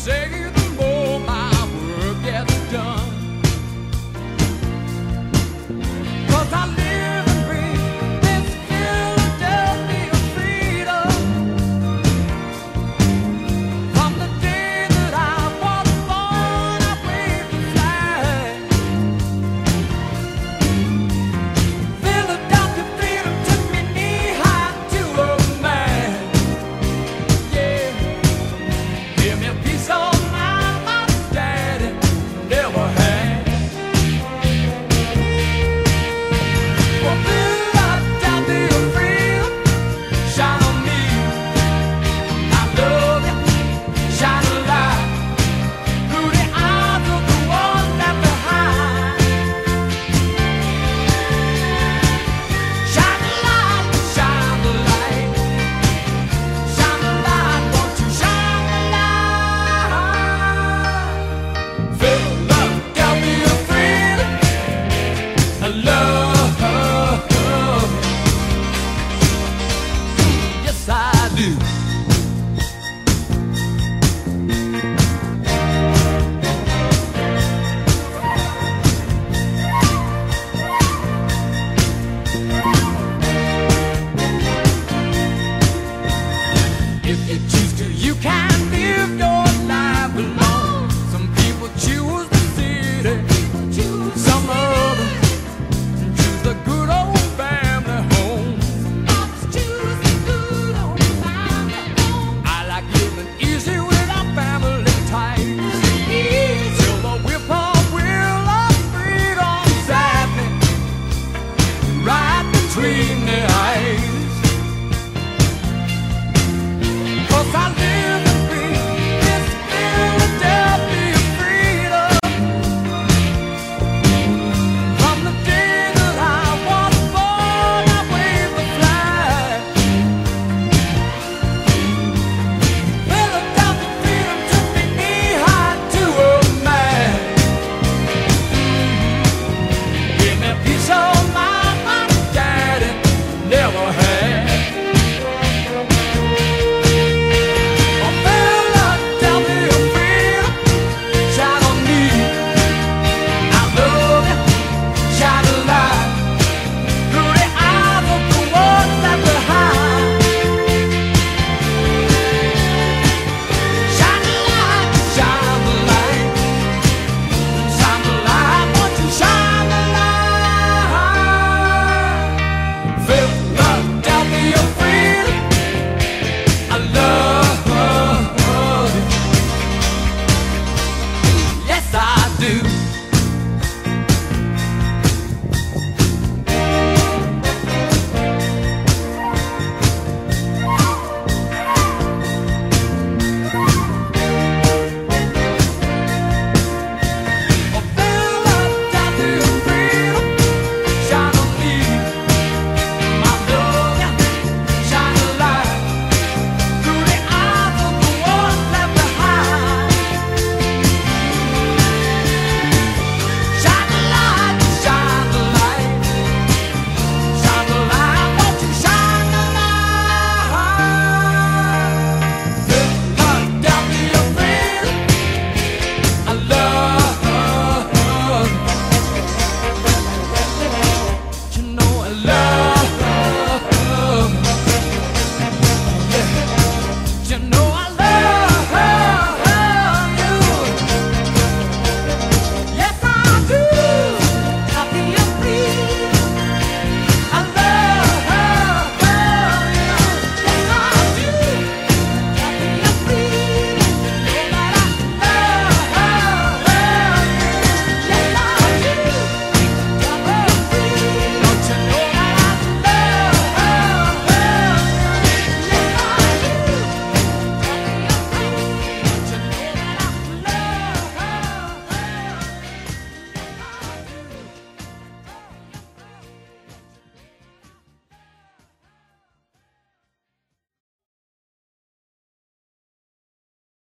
say between the eyes.